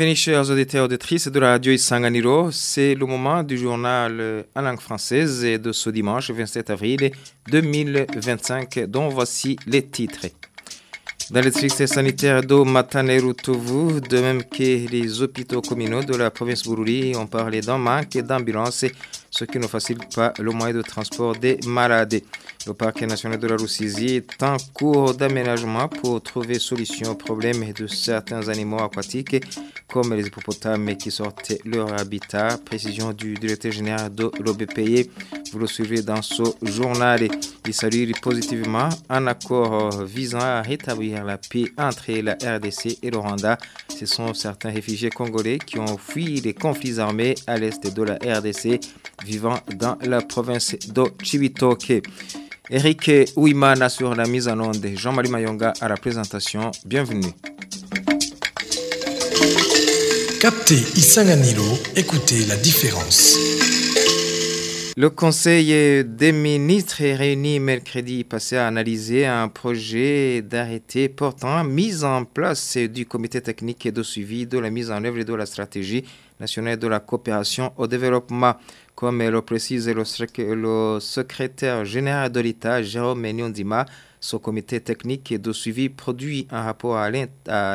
Bienvenue chers auditeurs et auditrices de la radio Isanganiro. C'est le moment du journal en langue française de ce dimanche 27 avril 2025 dont voici les titres. Dans les districts sanitaires d'eau Matanerutovu, de même que les hôpitaux communaux de la province Bururi, on parlé d'un manque d'ambulances, ce qui ne facilite pas le moyen de transport des malades. Le parc national de la Roussisi est en cours d'aménagement pour trouver solution aux problèmes de certains animaux aquatiques, comme les hippopotames qui sortent leur habitat. Précision du directeur général de l'OBPI. Vous le suivez dans ce journal. Il salue positivement un accord visant à rétablir la paix entre la RDC et le Rwanda. Ce sont certains réfugiés congolais qui ont fui les conflits armés à l'est de la RDC, vivant dans la province de Chibitoke. Eric Ouimana sur la mise en onde, Jean-Marie Mayonga à la présentation. Bienvenue. Captez Isanganilo, écoutez la différence. Le Conseil des ministres est réuni mercredi passé à analyser un projet d'arrêté portant mise en place du comité technique de suivi de la mise en œuvre de la stratégie nationale de la coopération au développement. Comme le précise le, secrétaire général de l'État, Jérôme Nyondima, ce comité technique de suivi produit un rapport à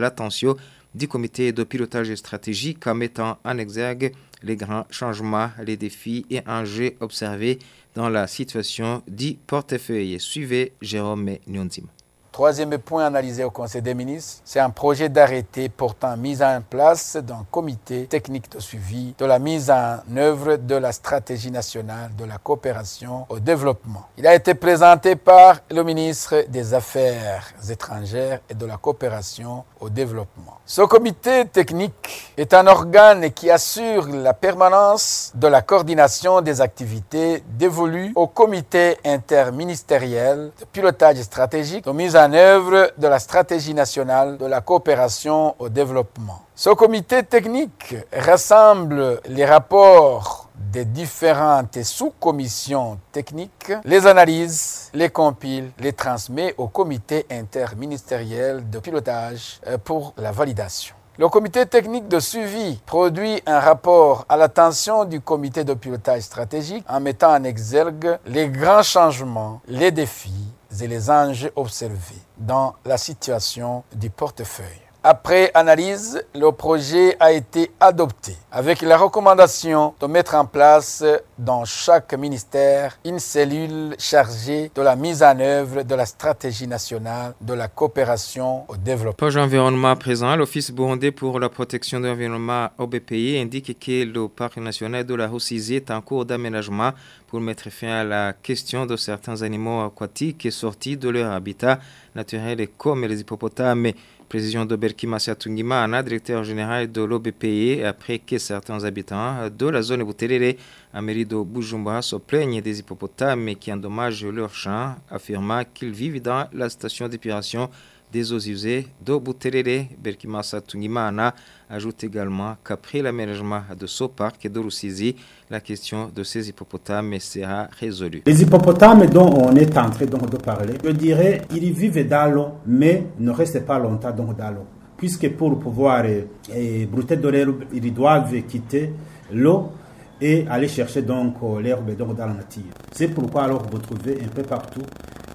l'attention du comité de pilotage stratégique en mettant en exergue les grands changements, les défis et enjeux observés dans la situation du portefeuille. Suivez Jérôme Nyondima. Troisième point analysé au Conseil des ministres, c'est un projet d'arrêté portant mise en place d'un comité technique de suivi de la mise en œuvre de la stratégie nationale de la coopération au développement. Il a été présenté par le ministre des Affaires étrangères et de la coopération au développement. Ce comité technique est un organe qui assure la permanence de la coordination des activités dévolues au comité interministériel de pilotage stratégique de mise en de la stratégie nationale de la coopération au développement. Ce comité technique rassemble les rapports des différentes sous-commissions techniques, les analyse, les compile, les transmet au comité interministériel de pilotage pour la validation. Le comité technique de suivi produit un rapport à l'attention du comité de pilotage stratégique en mettant en exergue les grands changements, les défis et les enjeux observés dans la situation du portefeuille. Après analyse, le projet a été adopté avec la recommandation de mettre en place dans chaque ministère une cellule chargée de la mise en œuvre de la stratégie nationale de la coopération au développement. Page environnement l'Office burundais pour la protection de l'environnement OBPI indique que le parc national de la Roussisi est en cours d'aménagement pour mettre fin à la question de certains animaux aquatiques sortis de leur habitat naturel comme les hippopotames. Président de Berkima Tungimana, directeur général de l'OBPI, après que certains habitants de la zone Boutelere, à mairie de Bujumbura, se plaignent des hippopotames qui endommagent leurs champs, affirmant qu'ils vivent dans la station d'épuration des eaux usées de Boutelere. Berkima Tungimana ajoute également qu'après l'aménagement de ce parc de Rusizi, la question de ces hippopotames sera résolue. Les hippopotames dont on est en de parler, je dirais, ils vivent dans l'eau, mais ne restent pas longtemps dans l'eau. Puisque pour pouvoir eh, brouter de l'herbe, ils doivent quitter l'eau et aller chercher donc l'herbe donc dans la nature. C'est pourquoi alors vous trouvez un peu partout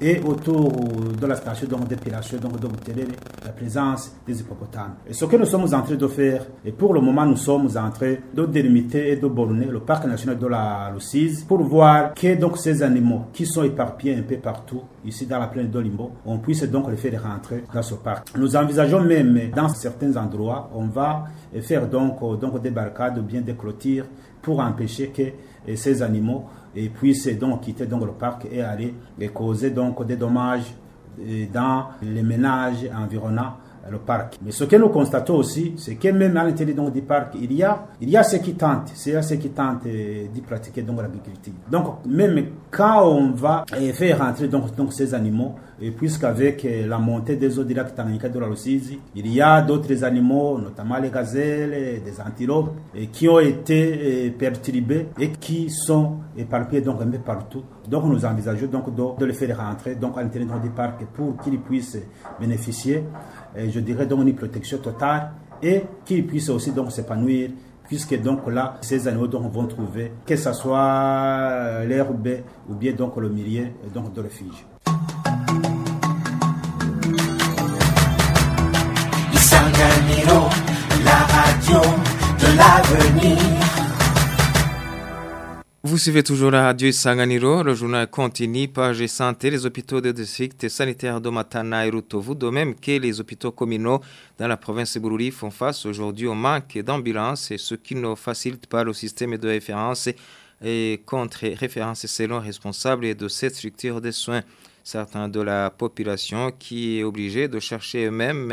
et autour de la station d'épilation donc de la présence des hippopotames. Et ce que nous sommes en train de faire, et pour le moment nous sommes en train de délimiter et de borner le parc national de la Lucise pour voir que donc ces animaux qui sont éparpillés un peu partout ici dans la plaine de Limbo, on puisse donc les faire rentrer dans ce parc. Nous envisageons même dans certains endroits, on va faire donc, donc des barricades ou bien des clôtures pour empêcher que ces animaux et puissent donc quitter donc le parc et aller et causer donc des dommages dans les ménages environnants le parc. Mais ce que nous constatons aussi, c'est que même à l'intérieur du parc, il y a, il y a ceux qui tentent, c'est ceux qui tentent d'y pratiquer donc l'agriculture. Donc même quand on va faire rentrer donc, donc ces animaux, et puisqu'avec la montée des eaux directes Tanganyika de la Rusizi, il y a d'autres animaux, notamment les gazelles, des antilopes, qui ont été perturbés et qui sont éparpillés donc un peu partout. Donc nous envisageons donc de, les faire rentrer donc à l'intérieur du parc pour qu'ils puissent bénéficier je dirais donc une protection totale et qu'ils puissent aussi donc s'épanouir puisque donc là, ces animaux donc vont trouver, que ce soit l'herbe ou bien donc le milieu donc de refuge. Vous suivez toujours la radio Sanganiro, le journal continue, page santé, les hôpitaux de district sanitaires de Matana et Rutovu, de même que les hôpitaux communaux dans la province de Bururi font face aujourd'hui au manque d'ambulances, ce qui ne facilite pas le système de référence et contre-référence selon responsables de cette structure de soins. Certains de la population qui est obligée de chercher eux-mêmes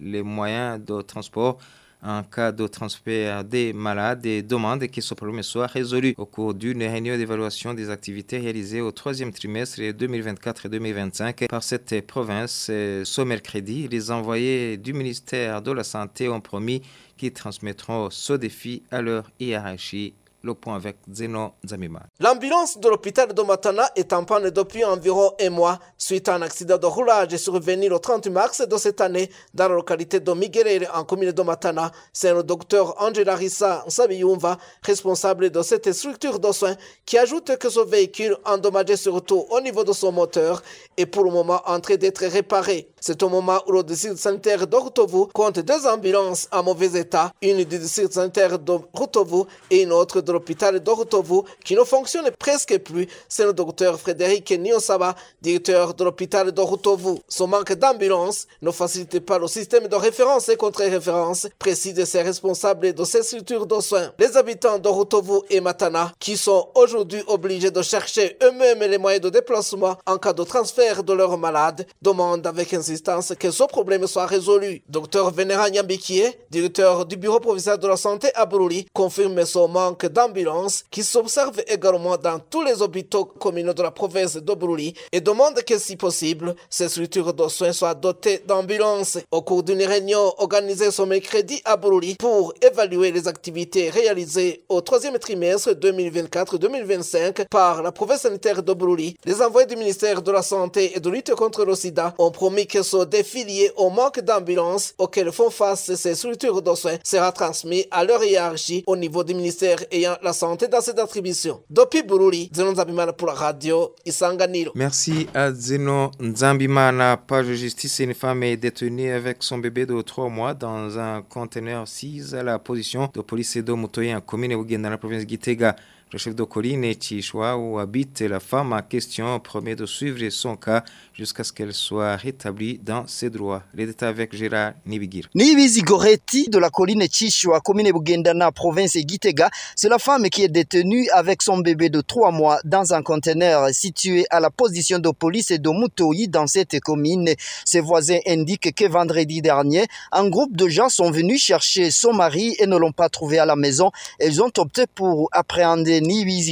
les moyens de transport en cas de transfert des malades et demande que ce problème soit résolu au cours d'une réunion d'évaluation des activités réalisées au troisième trimestre 2024 et 2025 par cette province. Ce mercredi, les envoyés du ministère de la Santé ont promis qu'ils transmettront ce défi à leur hiérarchie le point avec Zeno Zamima. L'ambulance de l'hôpital de Matana est en panne depuis environ un mois suite à un accident de roulage survenu le 30 mars de cette année dans la localité de Miguelere en commune de Matana. C'est le docteur Angela Rissa Nsabiyumva, responsable de cette structure de soins, qui ajoute que ce véhicule endommagé surtout au niveau de son moteur est pour le moment en train d'être réparé. C'est au moment où le district sanitaire de Rutovu compte deux ambulances en mauvais état, une du district sanitaire de Rutovu et une autre de l'hôpital d'Orotovu qui ne fonctionne presque plus, c'est le docteur Frédéric Niosaba, directeur de l'hôpital d'Orotovu. Son manque d'ambulance ne facilite pas le système de référence et contre-référence, précise ses responsables de ces structures de soins. Les habitants d'Orotovu et Matana, qui sont aujourd'hui obligés de chercher eux-mêmes les moyens de déplacement en cas de transfert de leurs malades, demandent avec insistance que ce problème soit résolu. Docteur Vénéra Nyambikie, directeur du bureau provincial de la santé à Bruli, confirme son manque d'ambulance d'ambulance qui s'observe également dans tous les hôpitaux communaux de la province d'Obruli et demande que si possible, ces structures de soins soient dotées d'ambulances. Au cours d'une réunion organisée ce mercredi à Bruli pour évaluer les activités réalisées au troisième trimestre 2024-2025 par la province sanitaire d'Obruli, les envoyés du ministère de la Santé et de lutte contre le sida ont promis que ce défi lié au manque d'ambulances auquel font face ces structures de soins sera transmis à leur hiérarchie au niveau du ministère ayant la santé dans cette attribution. Depuis Bururi, Zeno Nzambimana pour la radio Isanganiro. Merci à Zeno Nzambimana. Page justice, une femme est détenue avec son bébé de 3 mois dans un conteneur 6 à la position de police de Mutoye en commune dans la province de Gitega. Le chef de colline Chichwa où habite la femme en question promet de suivre son cas jusqu'à ce qu'elle soit rétablie dans ses droits. Les détails avec Gérard Nibigir. Nibizi de la colline Chichwa, commune Bugendana, province Gitega, c'est la femme qui est détenue avec son bébé de trois mois dans un conteneur situé à la position de police de Mutoyi dans cette commune. Ses voisins indiquent que vendredi dernier, un groupe de gens sont venus chercher son mari et ne l'ont pas trouvé à la maison. Ils ont opté pour appréhender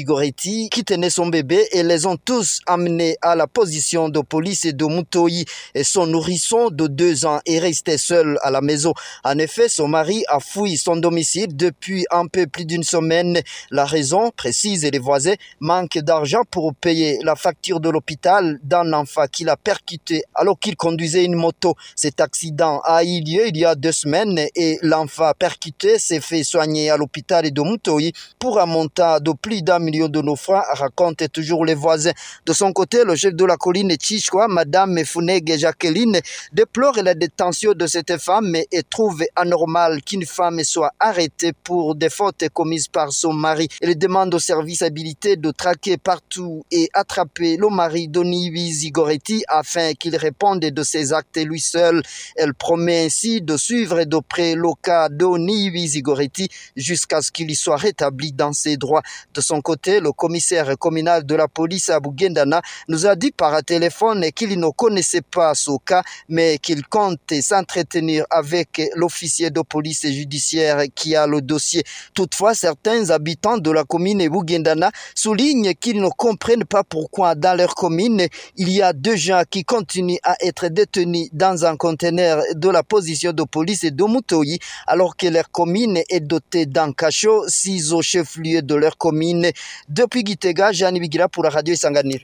Goretti qui tenait son bébé et les ont tous amenés à la position de police de Mutoyi et son nourrisson de deux ans est resté seul à la maison. En effet, son mari a fouillé son domicile depuis un peu plus d'une semaine. La raison, précise les voisins, manque d'argent pour payer la facture de l'hôpital d'un enfant qu'il a percuté alors qu'il conduisait une moto. Cet accident a eu lieu il y a deux semaines et l'enfant percuté s'est fait soigner à l'hôpital de Mutoyi pour un montant de plus d'un million de nos francs, racontent toujours les voisins. De son côté, le chef de la colline Chichwa, Madame Funege Jacqueline, déplore la détention de cette femme et trouve anormal qu'une femme soit arrêtée pour des fautes commises par son mari. Elle demande au service habilité de traquer partout et attraper le mari d'Onivi Zigoretti afin qu'il réponde de ses actes lui seul. Elle promet ainsi de suivre de près le cas d'Onivi Zigoretti jusqu'à ce qu'il soit rétabli dans ses droits. De son côté, le commissaire communal de la police à Bougendana nous a dit par téléphone qu'il ne connaissait pas ce cas, mais qu'il compte s'entretenir avec l'officier de police judiciaire qui a le dossier. Toutefois, certains habitants de la commune Bougendana soulignent qu'ils ne comprennent pas pourquoi dans leur commune, il y a deux gens qui continuent à être détenus dans un conteneur de la position de police de Mutoyi, alors que leur commune est dotée d'un cachot, six au chef-lieu de leur commune. Depuis Gitega, Jeanne Bigira pour la radio Isanganir.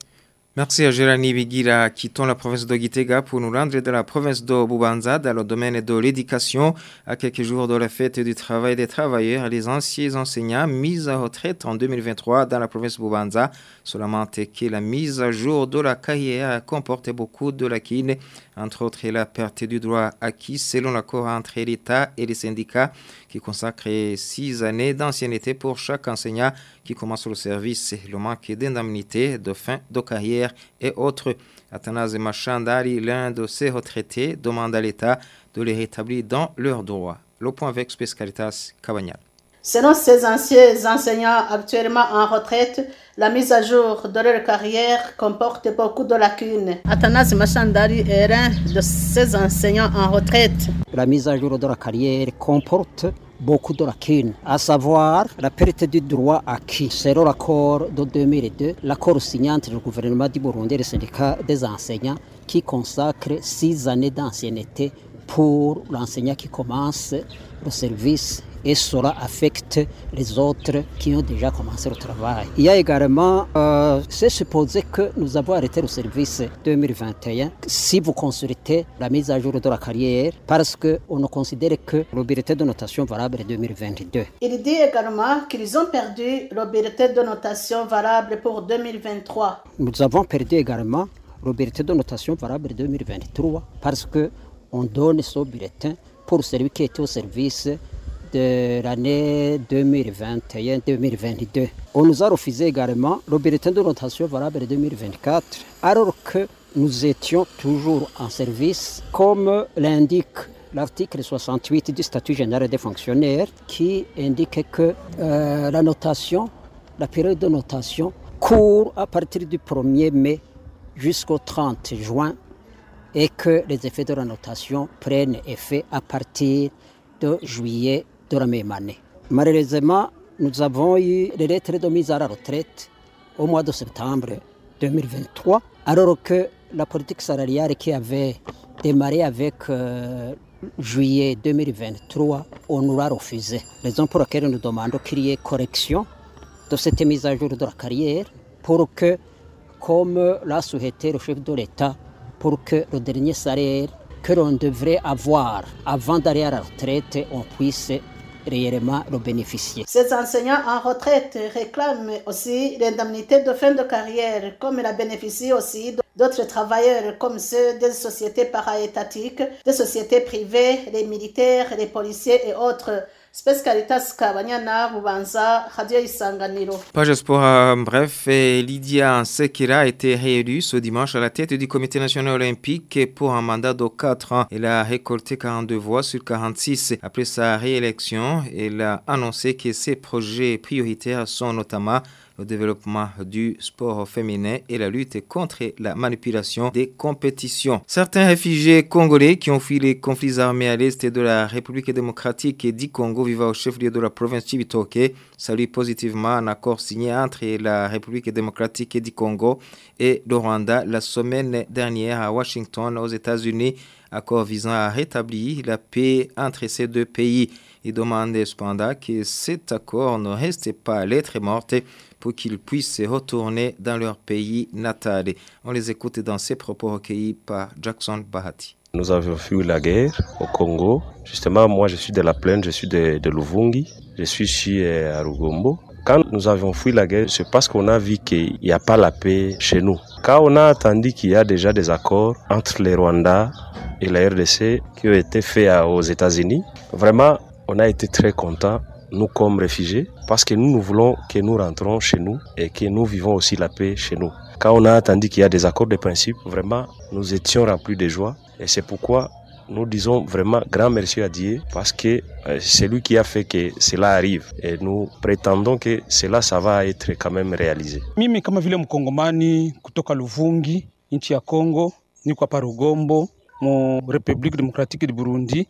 Merci à Gérani Bigira, quittons la province de Gitega pour nous rendre dans la province de Bubanza, dans le domaine de l'éducation. À quelques jours de la fête du travail des travailleurs, les anciens enseignants mis à retraite en 2023 dans la province de Bubanza, seulement que la mise à jour de la carrière comporte beaucoup de lacunes, entre autres la perte du droit acquis selon l'accord entre l'État et les syndicats qui consacrent six années d'ancienneté pour chaque enseignant qui commence le service, le manque d'indemnité, de fin de carrière et autres. Athanase Machandari, l'un de ces retraités, demande à l'État de les rétablir dans leurs droits. Le point avec Spescalitas Cabagnal. Selon ces anciens enseignants actuellement en retraite, la mise à jour de leur carrière comporte beaucoup de lacunes. Athanas Machandari est l'un de ces enseignants en retraite. La mise à jour de la carrière comporte beaucoup de lacunes, à savoir la perte du droit acquis. Selon l'accord de 2002, l'accord signé entre le gouvernement du Burundi et le syndicat des enseignants qui consacre six années d'ancienneté pour l'enseignant qui commence le service et cela affecte les autres qui ont déjà commencé le travail. Il y a également, euh, c'est supposé que nous avons arrêté le service 2021 si vous consultez la mise à jour de la carrière parce qu'on ne considère que bulletin de notation valable est 2022. Il dit également qu'ils ont perdu bulletin de notation valable pour 2023. Nous avons perdu également le bulletin de notation valable 2023 parce que on donne ce bulletin pour celui qui était au service de l'année 2021-2022. On nous a refusé également le bulletin de notation valable 2024, alors que nous étions toujours en service, comme l'indique l'article 68 du statut général des fonctionnaires, qui indique que euh, la notation, la période de notation court à partir du 1er mai jusqu'au 30 juin et que les effets de la notation prennent effet à partir de juillet la même année. Malheureusement, nous avons eu les lettres de mise à la retraite au mois de septembre 2023, alors que la politique salariale qui avait démarré avec euh, juillet 2023, on nous l'a refusé. Raison pour laquelle nous demandons qu'il y ait correction de cette mise à jour de la carrière pour que, comme l'a souhaité le chef de l'État, pour que le dernier salaire que l'on devrait avoir avant d'aller à la retraite, on puisse réellement le bénéficier. Ces enseignants en retraite réclament aussi l'indemnité de fin de carrière, comme la bénéficient aussi d'autres travailleurs comme ceux des sociétés para-étatiques, des sociétés privées, les militaires, les policiers et autres. Isanganiro. Page Sport, bref, Lydia Sekira a été réélue ce dimanche à la tête du comité national olympique pour un mandat de 4 ans. Elle a récolté 42 voix sur 46. Après sa réélection, elle a annoncé que ses projets prioritaires sont notamment le développement du sport féminin et la lutte contre la manipulation des compétitions. Certains réfugiés congolais qui ont fui les conflits armés à l'est de la République démocratique du Congo vivant au chef-lieu de la province Chibitoke saluent positivement un accord signé entre la République démocratique du Congo et le Rwanda la semaine dernière à Washington aux États-Unis, accord visant à rétablir la paix entre ces deux pays. Il demande cependant que cet accord ne reste pas lettre morte pour qu'ils puissent retourner dans leur pays natal. On les écoute dans ces propos recueillis par Jackson Bahati. Nous avions fui la guerre au Congo. Justement, moi, je suis de la plaine, je suis de, de Luvungi, je suis ici à Rugombo. Quand nous avions fui la guerre, c'est parce qu'on a vu qu'il n'y a pas la paix chez nous. Quand on a attendu qu'il y a déjà des accords entre les Rwandais et la RDC qui ont été faits aux États-Unis, vraiment, on a été très contents nous comme réfugiés, parce que nous, nous voulons que nous rentrons chez nous et que nous vivons aussi la paix chez nous. Quand on a attendu qu'il y a des accords de principe, vraiment, nous étions remplis de joie et c'est pourquoi nous disons vraiment grand merci à Dieu parce que c'est lui qui a fait que cela arrive et nous prétendons que cela ça va être quand même réalisé. Mimi kama vile mkongomani kutoka Luvungi, nchi ya Kongo, niko hapa Rugombo, démocratique du Burundi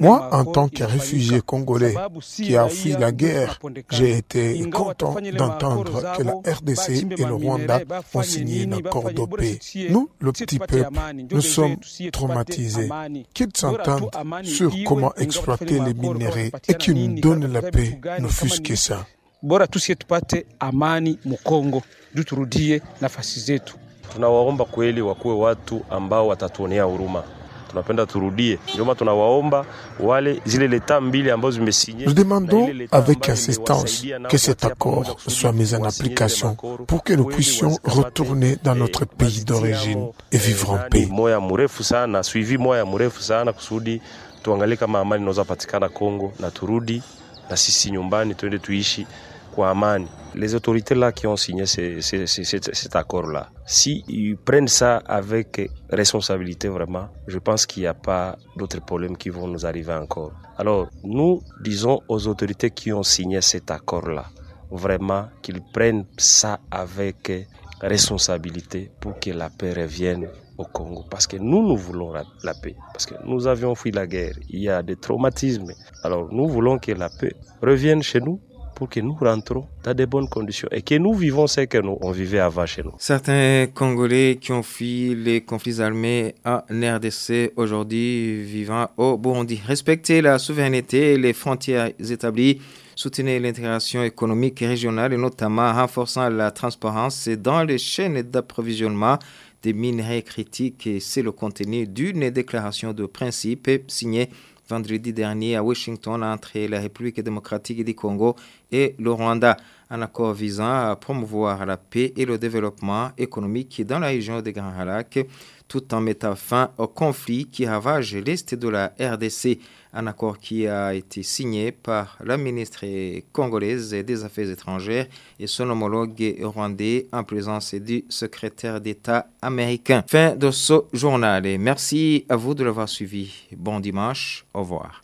moi, en tant que réfugié congolais qui a fui la guerre, j'ai été content d'entendre que la RDC et le Rwanda ont signé un accord de paix. Nous, le petit peuple, nous sommes traumatisés. Qu'ils s'entendent sur comment exploiter les minéraux et qu'ils nous donnent la paix, ne fût-ce que ça. bora tusie tupate amani Mkongo juu turudie nafasi zetu. Tunawaomba kweli wakuwe watu ambao watatuonea huruma tunapenda turudie, ndio maana tunawaomba wale zile leta mbili ambazo zimesinye. Nous demandons avec insistance que cet accord soit mis en application pour que nous puissions retourner dans notre pays d'origine et vivre en paix. Moya mrefu sana, suivi moya mrefu sana kusudi tuangalie kama amani inaweza patikana Kongo na turudi na sisi nyumbani tuende tuishi kwa. Les autorités là qui ont signé cet accord-là, s'ils si prennent ça avec responsabilité vraiment, je pense qu'il n'y a pas d'autres problèmes qui vont nous arriver encore. Alors, nous disons aux autorités qui ont signé cet accord-là, vraiment qu'ils prennent ça avec responsabilité pour que la paix revienne au Congo. Parce que nous, nous voulons la, la, paix. Parce que nous avions fui la guerre. Il y a des traumatismes. Alors, nous voulons que la paix revienne chez nous pour que nous rentrons dans de bonnes conditions et que nous vivons ce que nous on vivait avant chez nous. Certains Congolais qui ont fui les conflits armés en RDC aujourd'hui vivant au Burundi. Respecter la souveraineté et les frontières établies, soutenir l'intégration économique et régionale et notamment renforçant la transparence dans les chaînes d'approvisionnement des minerais critiques. C'est le contenu d'une déclaration de principe signée vendredi dernier à Washington entre la République démocratique du Congo et le Rwanda. Un accord visant à promouvoir la paix et le développement économique dans la région des Grands Lacs, tout en mettant fin au conflit qui ravage l'est de la RDC. Un accord qui a été signé par la ministre congolaise des Affaires étrangères et son homologue rwandais en présence du secrétaire d'État américain. Fin de ce journal merci à vous de l'avoir suivi. Bon dimanche, au revoir.